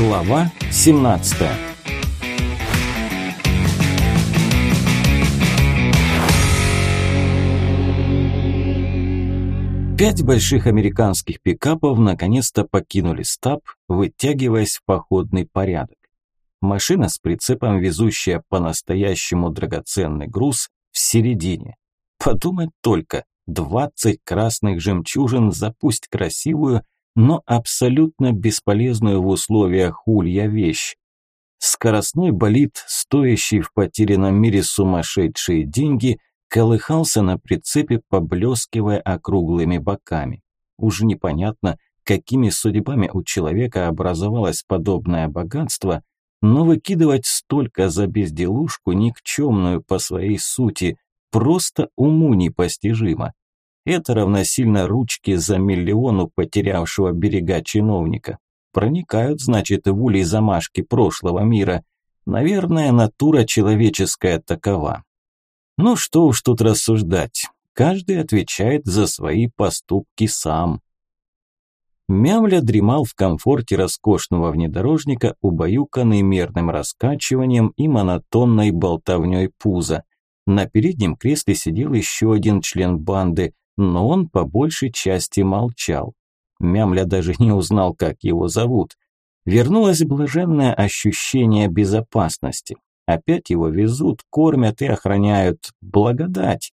Глава 17 Пять больших американских пикапов наконец-то покинули стаб, вытягиваясь в походный порядок. Машина с прицепом, везущая по-настоящему драгоценный груз, в середине. Подумать только, 20 красных жемчужин за пусть красивую, но абсолютно бесполезную в условиях улья вещь. Скоростной болид, стоящий в потерянном мире сумасшедшие деньги, колыхался на прицепе, поблескивая округлыми боками. Уж непонятно, какими судьбами у человека образовалось подобное богатство, но выкидывать столько за безделушку, никчемную по своей сути, просто уму непостижимо. Это равносильно ручке за миллион у потерявшего берега чиновника. Проникают, значит, в улей замашки прошлого мира. Наверное, натура человеческая такова. Ну что уж тут рассуждать. Каждый отвечает за свои поступки сам. Мямля дремал в комфорте роскошного внедорожника, убаюканный мерным раскачиванием и монотонной болтовней пуза. На переднем кресле сидел еще один член банды, но он по большей части молчал. Мямля даже не узнал, как его зовут. Вернулось блаженное ощущение безопасности. Опять его везут, кормят и охраняют. Благодать.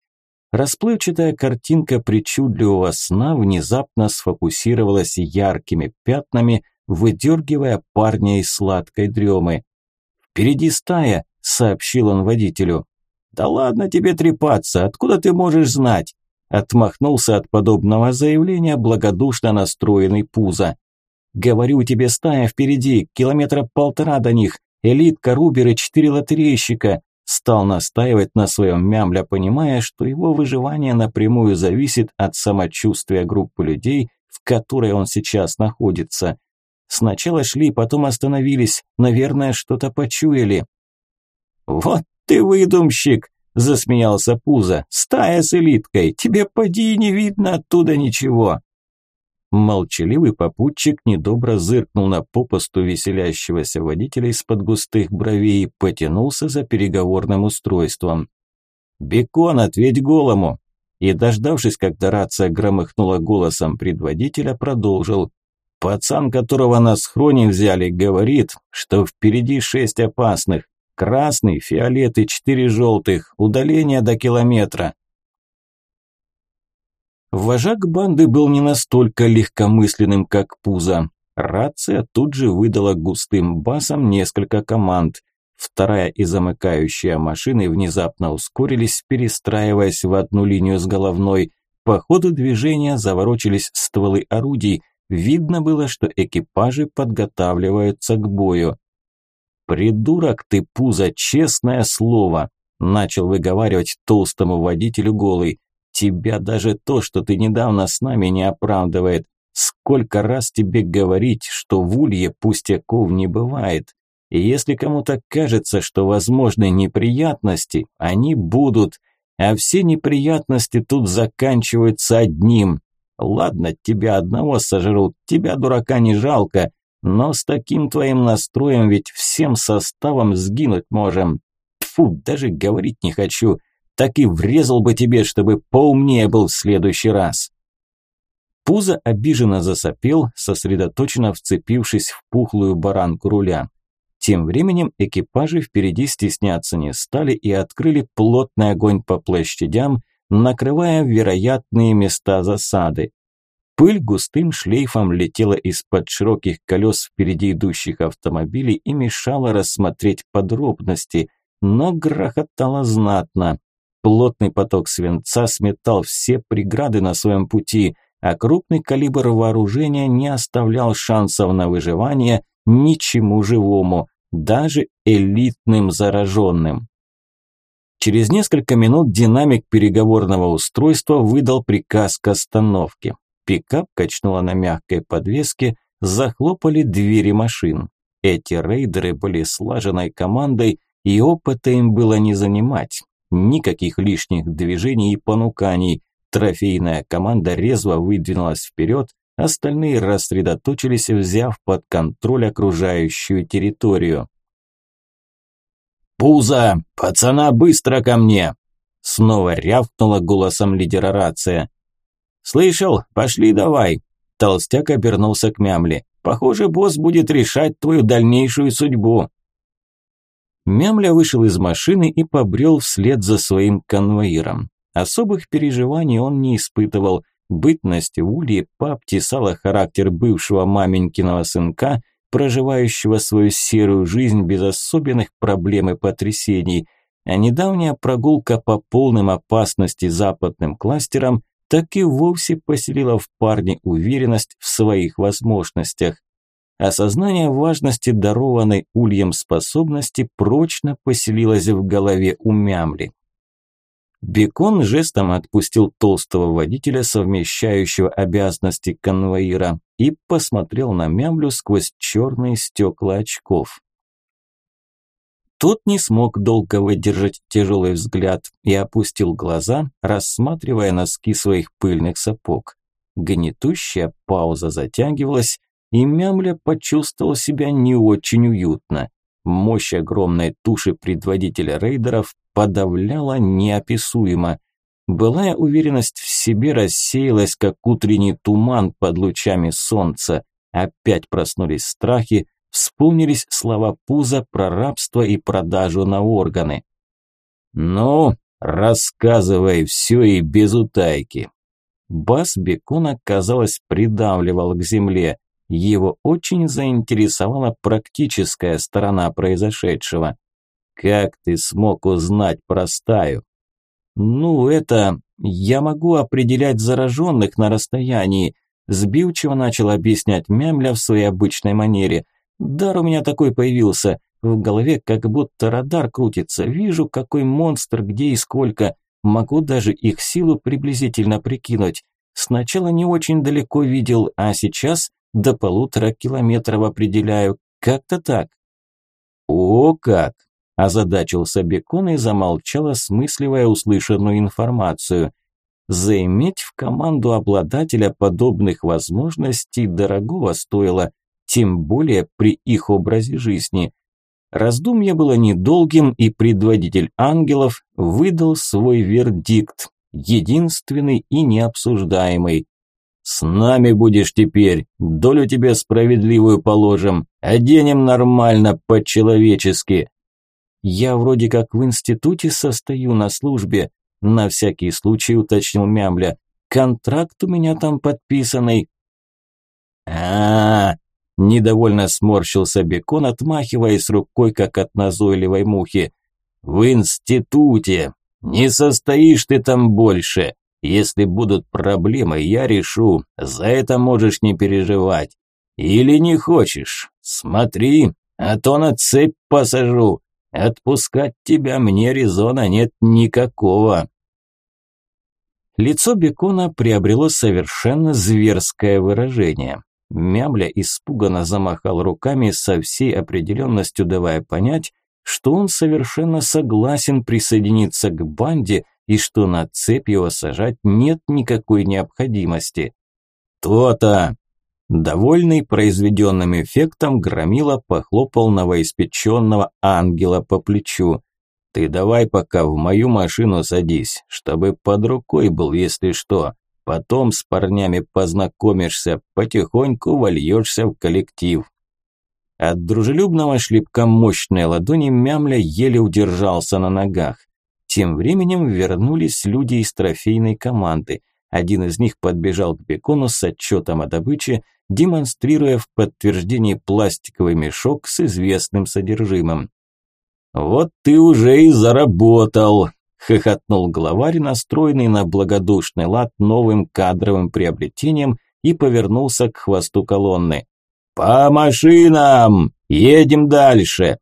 Расплывчатая картинка причудливого сна внезапно сфокусировалась яркими пятнами, выдергивая парня из сладкой дремы. «Впереди стая», – сообщил он водителю. «Да ладно тебе трепаться, откуда ты можешь знать?» Отмахнулся от подобного заявления благодушно настроенный Пузо. «Говорю тебе, стая впереди, километра полтора до них, элитка, руберы, четыре лотерейщика». Стал настаивать на своем мямля, понимая, что его выживание напрямую зависит от самочувствия группы людей, в которой он сейчас находится. Сначала шли, потом остановились, наверное, что-то почуяли. «Вот ты выдумщик!» Засмеялся Пузо. «Стая с элиткой! Тебе поди не видно оттуда ничего!» Молчаливый попутчик недобро зыркнул на попусту веселящегося водителя из-под густых бровей и потянулся за переговорным устройством. «Бекон, ответь голому!» И, дождавшись, когда рация громыхнула голосом предводителя, продолжил. «Пацан, которого на схроне взяли, говорит, что впереди шесть опасных. Красный, фиолет и четыре желтых. Удаление до километра. Вожак банды был не настолько легкомысленным, как Пузо. Рация тут же выдала густым басом несколько команд. Вторая и замыкающая машины внезапно ускорились, перестраиваясь в одну линию с головной. По ходу движения заворочились стволы орудий. Видно было, что экипажи подготавливаются к бою. «Придурок ты, пузо, честное слово!» Начал выговаривать толстому водителю голый. «Тебя даже то, что ты недавно с нами не оправдывает. Сколько раз тебе говорить, что в улье пустяков не бывает. И если кому-то кажется, что возможны неприятности, они будут. А все неприятности тут заканчиваются одним. Ладно, тебя одного сожрут, тебя, дурака, не жалко, но с таким твоим настроем ведь всем составом сгинуть можем. Тфу, даже говорить не хочу. Так и врезал бы тебе, чтобы поумнее был в следующий раз. Пузо обиженно засопел, сосредоточенно вцепившись в пухлую баранку руля. Тем временем экипажи впереди стесняться не стали и открыли плотный огонь по площадям, накрывая вероятные места засады. Пыль густым шлейфом летела из-под широких колес впереди идущих автомобилей и мешала рассмотреть подробности, но грохотало знатно. Плотный поток свинца сметал все преграды на своем пути, а крупный калибр вооружения не оставлял шансов на выживание ничему живому, даже элитным зараженным. Через несколько минут динамик переговорного устройства выдал приказ к остановке. Пикап качнуло на мягкой подвеске, захлопали двери машин. Эти рейдеры были слаженной командой, и опыта им было не занимать. Никаких лишних движений и понуканий. Трофейная команда резво выдвинулась вперед, остальные рассредоточились, взяв под контроль окружающую территорию. «Пузо! Пацана, быстро ко мне!» Снова рявкнула голосом лидера рация. «Слышал? Пошли давай!» Толстяк обернулся к Мямле. «Похоже, босс будет решать твою дальнейшую судьбу». Мямля вышел из машины и побрел вслед за своим конвоиром. Особых переживаний он не испытывал. Бытность Ульи пообтесала характер бывшего маменькиного сынка, проживающего свою серую жизнь без особенных проблем и потрясений. А недавняя прогулка по полным опасности западным кластерам так и вовсе поселила в парне уверенность в своих возможностях. Осознание важности дарованной ульем способности прочно поселилось в голове у Мямли. Бекон жестом отпустил толстого водителя, совмещающего обязанности конвоира, и посмотрел на Мямлю сквозь черные стекла очков. Тот не смог долго выдержать тяжелый взгляд и опустил глаза, рассматривая носки своих пыльных сапог. Гнетущая пауза затягивалась, и Мямля почувствовал себя не очень уютно. Мощь огромной туши предводителя рейдеров подавляла неописуемо. Былая уверенность в себе рассеялась, как утренний туман под лучами солнца. Опять проснулись страхи, вспомнились слова Пуза про рабство и продажу на органы. «Ну, рассказывай все и без утайки». Бас Бекона, казалось, придавливал к земле. Его очень заинтересовала практическая сторона произошедшего. «Как ты смог узнать про стаю?» «Ну, это... Я могу определять зараженных на расстоянии», сбивчиво начал объяснять Мямля в своей обычной манере. «Дар у меня такой появился. В голове как будто радар крутится. Вижу, какой монстр, где и сколько. Могу даже их силу приблизительно прикинуть. Сначала не очень далеко видел, а сейчас до полутора километров определяю. Как-то так. О, как! Озадачился Бекон и замолчал, осмысливая услышанную информацию. Заиметь в команду обладателя подобных возможностей дорогого стоило, тем более при их образе жизни. Раздумье было недолгим, и предводитель ангелов выдал свой вердикт, единственный и необсуждаемый. С нами будешь теперь, долю тебе справедливую положим, оденем нормально, по-человечески. Я вроде как в институте состою на службе, на всякий случай уточнил Мямля. Контракт у меня там подписанный. А, -а, -а недовольно сморщился Бекон, отмахиваясь рукой, как от назойливой мухи. В институте. Не состоишь ты там больше. Если будут проблемы, я решу. За это можешь не переживать. Или не хочешь? Смотри, а то на цепь посажу. Отпускать тебя мне резона нет никакого. Лицо Бекона приобрело совершенно зверское выражение. Мямля испуганно замахал руками со всей определенностью давая понять, что он совершенно согласен присоединиться к банде и что на цепь его сажать нет никакой необходимости. То-то! Довольный произведенным эффектом, Громила похлопал новоиспеченного ангела по плечу. «Ты давай пока в мою машину садись, чтобы под рукой был, если что. Потом с парнями познакомишься, потихоньку вольешься в коллектив». От дружелюбного шлепка мощной ладони Мямля еле удержался на ногах. Тем временем вернулись люди из трофейной команды. Один из них подбежал к Бекону с отчетом о добыче, демонстрируя в подтверждении пластиковый мешок с известным содержимым. «Вот ты уже и заработал!» – хохотнул главарь, настроенный на благодушный лад новым кадровым приобретением и повернулся к хвосту колонны. «По машинам! Едем дальше!»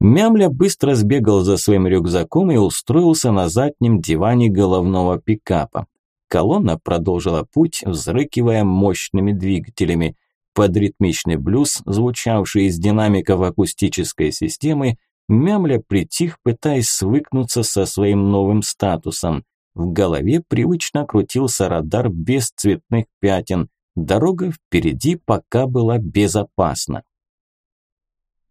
Мямля быстро сбегал за своим рюкзаком и устроился на заднем диване головного пикапа. Колонна продолжила путь, взрыкивая мощными двигателями. Под ритмичный блюз, звучавший из динамиков акустической системы, Мямля притих, пытаясь свыкнуться со своим новым статусом. В голове привычно крутился радар без цветных пятен. Дорога впереди пока была безопасна.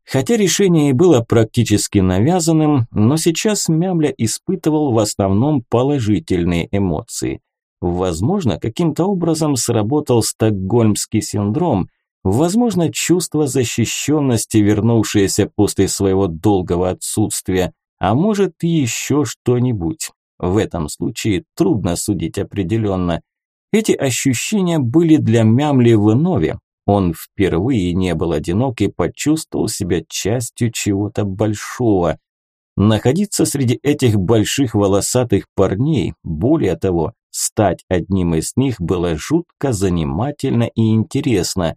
Хотя решение и было практически навязанным, но сейчас Мямля испытывал в основном положительные эмоции. Возможно, каким-то образом сработал стокгольмский синдром, возможно, чувство защищенности, вернувшееся после своего долгого отсутствия, а может еще что-нибудь. В этом случае трудно судить определенно. Эти ощущения были для Мямли в вновь, он впервые не был одинок и почувствовал себя частью чего-то большого. Находиться среди этих больших волосатых парней, более того, стать одним из них было жутко занимательно и интересно.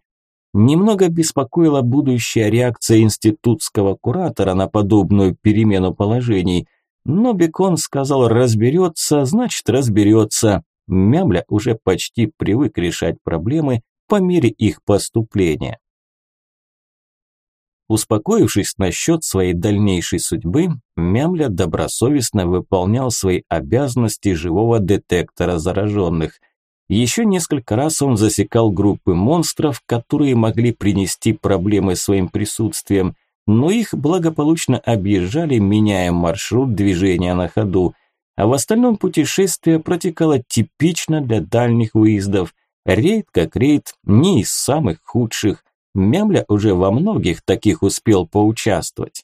Немного беспокоила будущая реакция институтского куратора на подобную перемену положений, но Бекон сказал разберется, значит разберется. Мямля уже почти привык решать проблемы по мере их поступления. Успокоившись насчет своей дальнейшей судьбы, Мямля добросовестно выполнял свои обязанности живого детектора зараженных. Еще несколько раз он засекал группы монстров, которые могли принести проблемы своим присутствием, но их благополучно объезжали, меняя маршрут движения на ходу. А в остальном путешествие протекало типично для дальних выездов. Рейд как рейд, не из самых худших. Мямля уже во многих таких успел поучаствовать.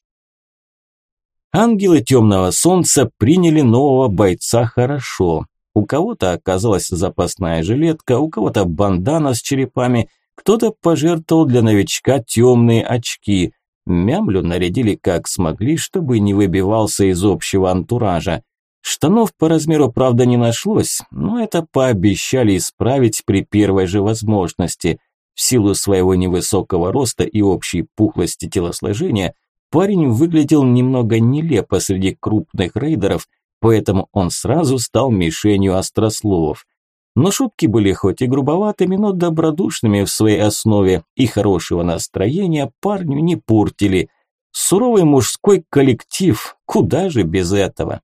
Ангелы темного солнца приняли нового бойца хорошо. У кого-то оказалась запасная жилетка, у кого-то бандана с черепами, кто-то пожертвовал для новичка темные очки. Мямлю нарядили как смогли, чтобы не выбивался из общего антуража. Штанов по размеру, правда, не нашлось, но это пообещали исправить при первой же возможности. В силу своего невысокого роста и общей пухлости телосложения, парень выглядел немного нелепо среди крупных рейдеров, поэтому он сразу стал мишенью острословов. Но шутки были хоть и грубоватыми, но добродушными в своей основе и хорошего настроения парню не портили. Суровый мужской коллектив, куда же без этого?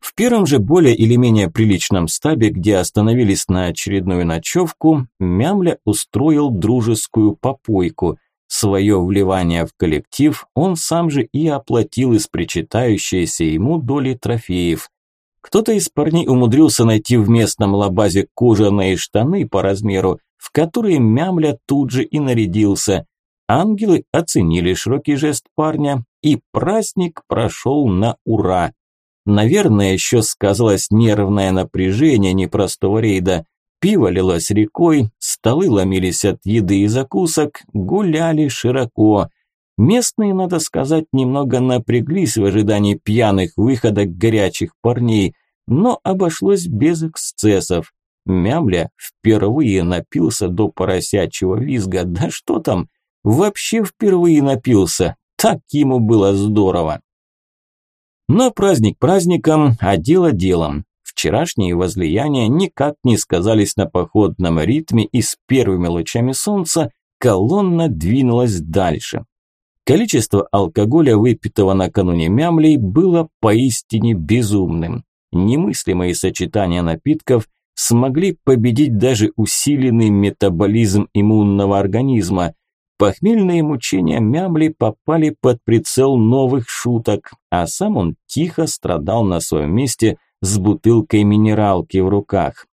В первом же более или менее приличном стабе, где остановились на очередную ночевку, Мямля устроил дружескую попойку. Свое вливание в коллектив он сам же и оплатил из причитающейся ему доли трофеев. Кто-то из парней умудрился найти в местном лабазе кожаные штаны по размеру, в которые Мямля тут же и нарядился. Ангелы оценили широкий жест парня, и праздник прошел на ура. Наверное, еще сказалось нервное напряжение непростого рейда. Пиво лилось рекой, столы ломились от еды и закусок, гуляли широко. Местные, надо сказать, немного напряглись в ожидании пьяных выходок горячих парней, но обошлось без эксцессов. Мямля впервые напился до поросячьего визга, да что там, вообще впервые напился, так ему было здорово. Но праздник праздником, а дело делом. Вчерашние возлияния никак не сказались на походном ритме, и с первыми лучами солнца колонна двинулась дальше. Количество алкоголя, выпитого накануне мямлей, было поистине безумным. Немыслимые сочетания напитков смогли победить даже усиленный метаболизм иммунного организма, Похмельные мучения Мямли попали под прицел новых шуток, а сам он тихо страдал на своем месте с бутылкой минералки в руках.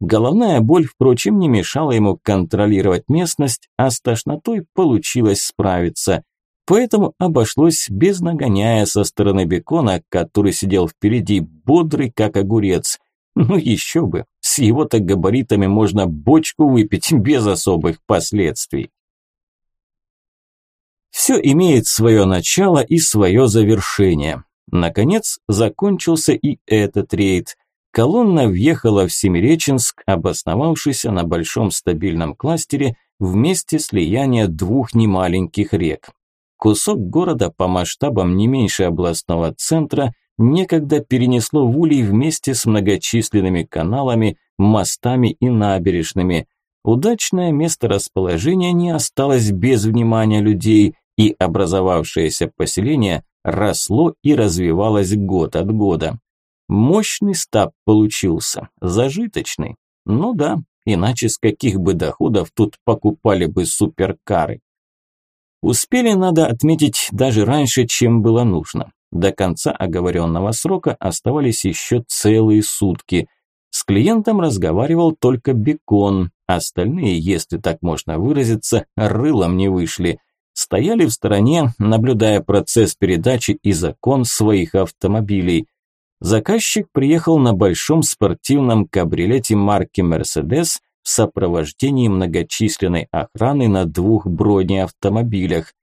Головная боль, впрочем, не мешала ему контролировать местность, а с тошнотой получилось справиться. Поэтому обошлось без нагоняя со стороны бекона, который сидел впереди, бодрый как огурец. Ну еще бы, с его-то габаритами можно бочку выпить без особых последствий. Все имеет свое начало и свое завершение. Наконец, закончился и этот рейд. Колонна въехала в Семиреченск, обосновавшийся на большом стабильном кластере в месте слияния двух немаленьких рек. Кусок города по масштабам не меньше областного центра некогда перенесло в Улей вместе с многочисленными каналами, мостами и набережными – Удачное место расположения не осталось без внимания людей, и образовавшееся поселение росло и развивалось год от года. Мощный стаб получился, зажиточный. Ну да, иначе с каких бы доходов тут покупали бы суперкары. Успели, надо отметить, даже раньше, чем было нужно. До конца оговоренного срока оставались еще целые сутки. С клиентом разговаривал только Бекон, остальные, если так можно выразиться, рылом не вышли. Стояли в стороне, наблюдая процесс передачи и закон своих автомобилей. Заказчик приехал на большом спортивном кабриолете марки «Мерседес» в сопровождении многочисленной охраны на двух бронеавтомобилях.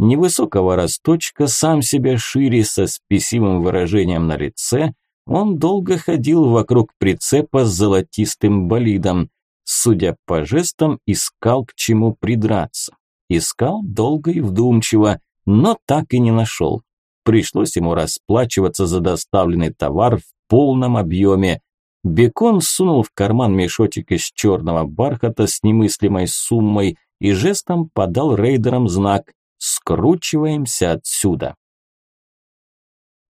Невысокого росточка, сам себя шире, со спесивым выражением на лице, он долго ходил вокруг прицепа с золотистым болидом. Судя по жестам, искал к чему придраться. Искал долго и вдумчиво, но так и не нашел. Пришлось ему расплачиваться за доставленный товар в полном объеме. Бекон сунул в карман мешочек из черного бархата с немыслимой суммой и жестом подал рейдерам знак «Скручиваемся отсюда».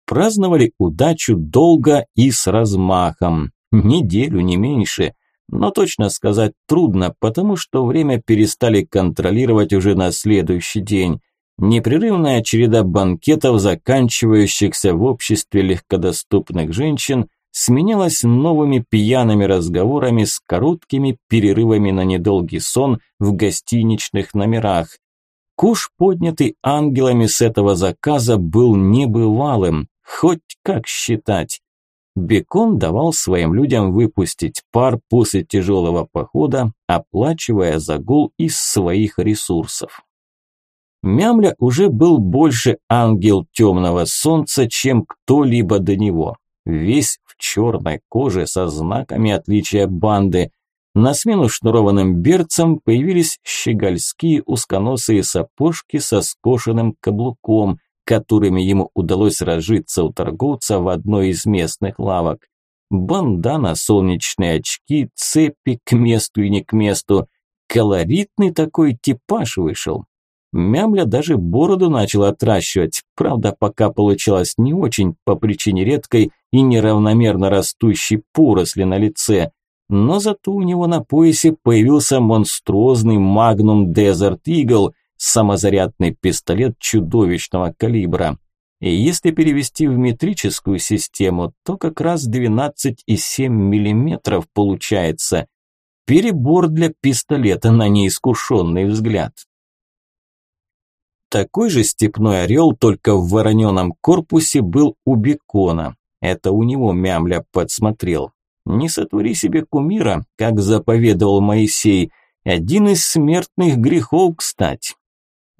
Праздновали удачу долго и с размахом. Неделю, не меньше. Но точно сказать трудно, потому что время перестали контролировать уже на следующий день. Непрерывная череда банкетов, заканчивающихся в обществе легкодоступных женщин, сменялась новыми пьяными разговорами с короткими перерывами на недолгий сон в гостиничных номерах. Куш, поднятый ангелами с этого заказа, был небывалым, хоть как считать. Бекон давал своим людям выпустить пар после тяжелого похода, оплачивая загул из своих ресурсов. Мямля уже был больше ангел темного солнца, чем кто-либо до него. Весь в черной коже со знаками отличия банды. На смену шнурованным берцам появились щегольские узконосые сапожки со скошенным каблуком, которыми ему удалось разжиться у торговца в одной из местных лавок. Бандана, солнечные очки, цепи к месту и не к месту. Колоритный такой типаж вышел. Мямля даже бороду начал отращивать, правда, пока получалось не очень по причине редкой и неравномерно растущей поросли на лице. Но зато у него на поясе появился монструозный Magnum Desert Eagle, самозарядный пистолет чудовищного калибра. И если перевести в метрическую систему, то как раз 12,7 мм получается. Перебор для пистолета на неискушенный взгляд. Такой же степной орел, только в вороненом корпусе, был у бекона. Это у него мямля подсмотрел. Не сотвори себе кумира, как заповедовал Моисей. Один из смертных грехов, кстати.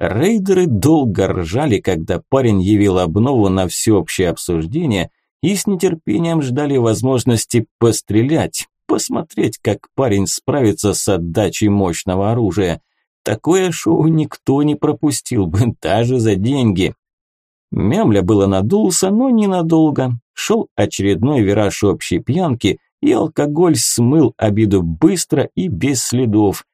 Рейдеры долго ржали, когда парень явил обнову на всеобщее обсуждение и с нетерпением ждали возможности пострелять, посмотреть, как парень справится с отдачей мощного оружия. Такое шоу никто не пропустил бы, даже за деньги. Мямля было надулся, но ненадолго. Шел очередной вираж общей пьянки, и алкоголь смыл обиду быстро и без следов.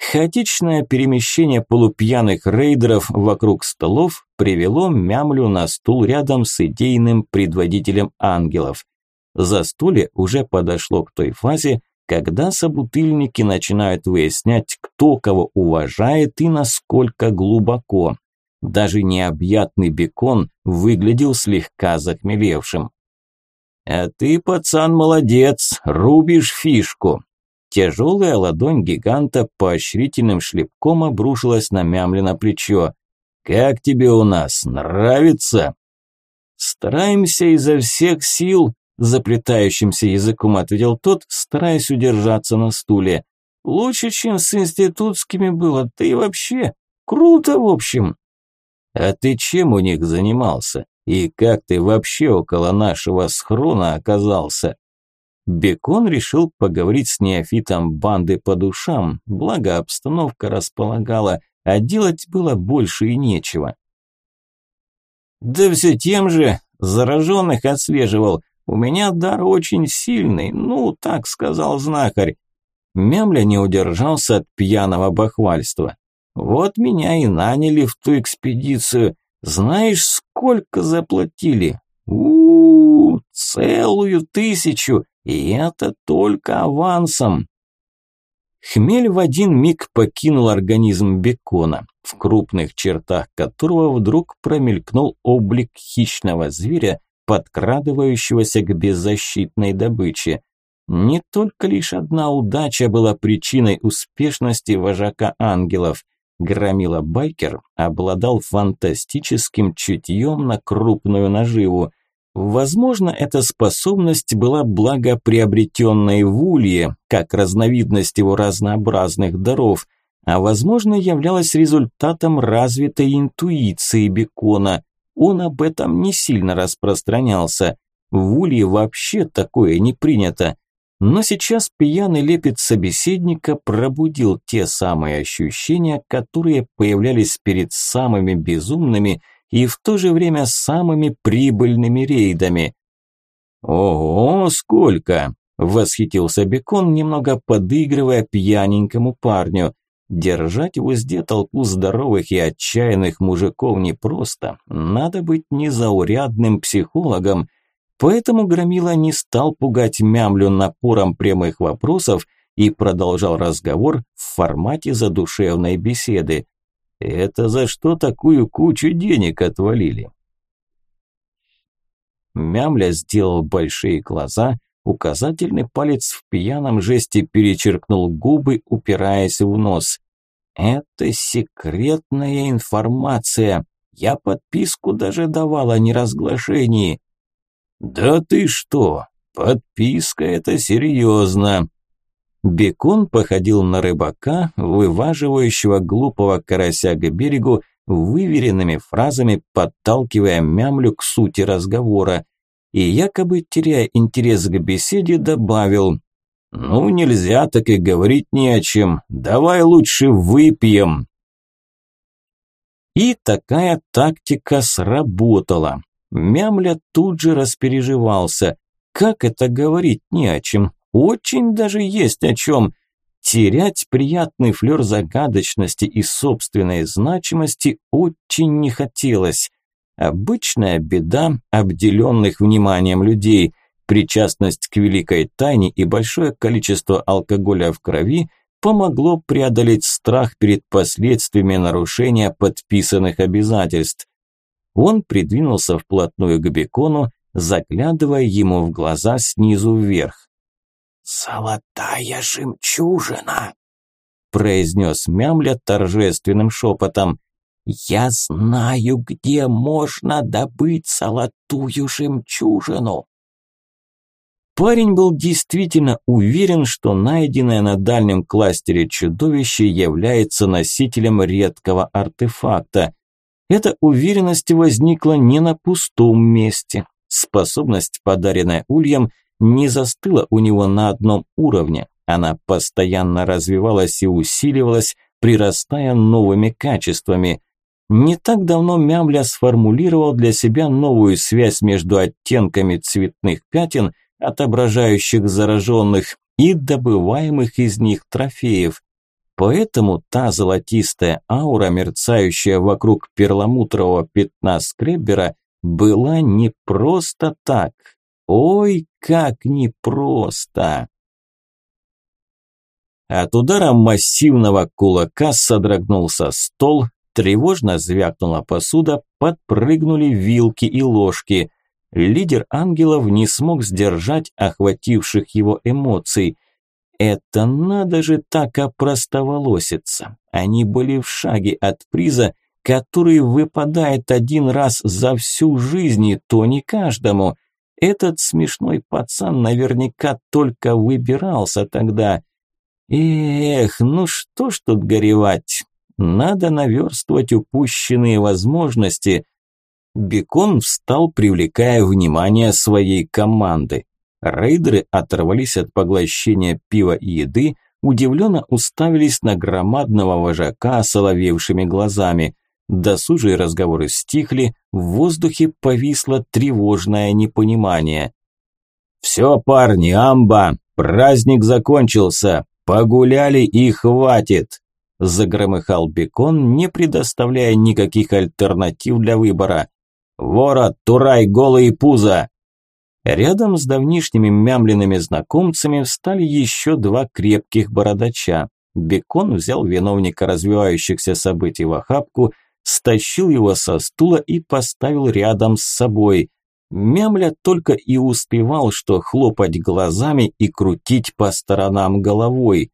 Хаотичное перемещение полупьяных рейдеров вокруг столов привело Мямлю на стул рядом с идейным предводителем ангелов. Застолье уже подошло к той фазе, когда собутыльники начинают выяснять, кто кого уважает и насколько глубоко. Даже необъятный бекон выглядел слегка захмелевшим. «А ты, пацан, молодец, рубишь фишку!» Тяжелая ладонь гиганта поощрительным шлепком обрушилась на Мямли на плечо. «Как тебе у нас? Нравится?» «Стараемся изо всех сил», заплетающимся языком ответил тот, стараясь удержаться на стуле. Лучше, чем с институтскими было, да вообще круто, в общем. А ты чем у них занимался? И как ты вообще около нашего схрона оказался? Бекон решил поговорить с неофитом банды по душам, благо обстановка располагала, а делать было больше и нечего. «Да все тем же, зараженных отслеживал, у меня дар очень сильный, ну, так сказал знахарь. Мямля не удержался от пьяного бахвальства. Вот меня и наняли в ту экспедицию. Знаешь, сколько заплатили? У, -у, -у целую тысячу, и это только авансом. Хмель в один миг покинул организм бекона, в крупных чертах которого вдруг промелькнул облик хищного зверя, подкрадывающегося к беззащитной добыче. Не только лишь одна удача была причиной успешности вожака ангелов. Громила Байкер обладал фантастическим чутьем на крупную наживу. Возможно, эта способность была благоприобретенной в Улье, как разновидность его разнообразных даров, а возможно являлась результатом развитой интуиции Бекона. Он об этом не сильно распространялся. В Улье вообще такое не принято. Но сейчас пьяный лепет собеседника пробудил те самые ощущения, которые появлялись перед самыми безумными и в то же время самыми прибыльными рейдами. «Ого, сколько!» – восхитился Бекон, немного подыгрывая пьяненькому парню. Держать в узде толпу здоровых и отчаянных мужиков непросто. Надо быть незаурядным психологом – Поэтому Громила не стал пугать Мямлю напором прямых вопросов и продолжал разговор в формате задушевной беседы. «Это за что такую кучу денег отвалили?» Мямля сделал большие глаза, указательный палец в пьяном жесте перечеркнул губы, упираясь в нос. «Это секретная информация. Я подписку даже давал о неразглашении. «Да ты что? Подписка – это серьезно!» Бекон походил на рыбака, вываживающего глупого карася к берегу, выверенными фразами подталкивая мямлю к сути разговора. И якобы, теряя интерес к беседе, добавил «Ну, нельзя так и говорить ни о чем, давай лучше выпьем». И такая тактика сработала. Мямля тут же распереживался. Как это говорить не о чем? Очень даже есть о чем. Терять приятный флер загадочности и собственной значимости очень не хотелось. Обычная беда обделенных вниманием людей, причастность к великой тайне и большое количество алкоголя в крови помогло преодолеть страх перед последствиями нарушения подписанных обязательств. Он придвинулся вплотную к бекону, заглядывая ему в глаза снизу вверх. «Золотая жемчужина!» произнес Мямля торжественным шепотом. «Я знаю, где можно добыть золотую жемчужину!» Парень был действительно уверен, что найденное на дальнем кластере чудовище является носителем редкого артефакта. Эта уверенность возникла не на пустом месте. Способность, подаренная Ульям, не застыла у него на одном уровне. Она постоянно развивалась и усиливалась, прирастая новыми качествами. Не так давно Мямля сформулировал для себя новую связь между оттенками цветных пятен, отображающих зараженных, и добываемых из них трофеев. Поэтому та золотистая аура, мерцающая вокруг перламутрового пятна скреббера, была не просто так. Ой, как непросто! От удара массивного кулака содрогнулся стол, тревожно звякнула посуда, подпрыгнули вилки и ложки. Лидер ангелов не смог сдержать охвативших его эмоций – это надо же так опростоволоситься. Они были в шаге от приза, который выпадает один раз за всю жизнь, и то не каждому. Этот смешной пацан наверняка только выбирался тогда. Эх, ну что ж тут горевать? Надо наверстывать упущенные возможности. Бекон встал, привлекая внимание своей команды. Рейдеры оторвались от поглощения пива и еды, удивленно уставились на громадного вожака соловевшими глазами. Досужие разговоры стихли, в воздухе повисло тревожное непонимание. «Все, парни, амба! Праздник закончился! Погуляли и хватит!» Загромыхал Бекон, не предоставляя никаких альтернатив для выбора. «Ворот, турай, голые пузо! Рядом с давнишними мямленными знакомцами встали еще два крепких бородача. Бекон взял виновника развивающихся событий в охапку, стащил его со стула и поставил рядом с собой. Мямля только и успевал, что хлопать глазами и крутить по сторонам головой.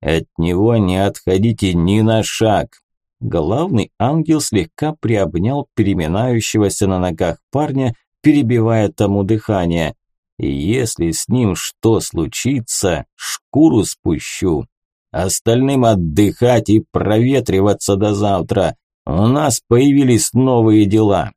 От него не отходите ни на шаг. Главный ангел слегка приобнял переминающегося на ногах парня, перебивая тому дыхание. «Если с ним что случится, шкуру спущу. Остальным отдыхать и проветриваться до завтра. У нас появились новые дела».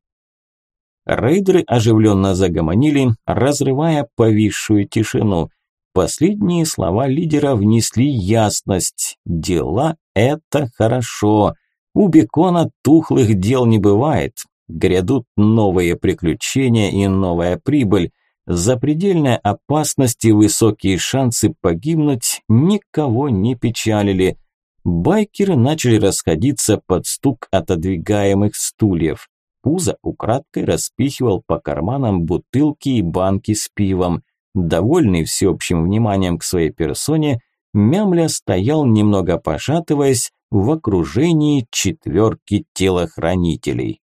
Рейдеры оживленно загомонили, разрывая повисшую тишину. Последние слова лидера внесли ясность. Дела – это хорошо. У Бекона тухлых дел не бывает. Грядут новые приключения и новая прибыль. Запредельная опасность и высокие шансы погибнуть никого не печалили. Байкеры начали расходиться под стук отодвигаемых стульев. Пузо украдкой распихивал по карманам бутылки и банки с пивом. Довольный всеобщим вниманием к своей персоне, Мямля стоял, немного пошатываясь, в окружении четверки телохранителей.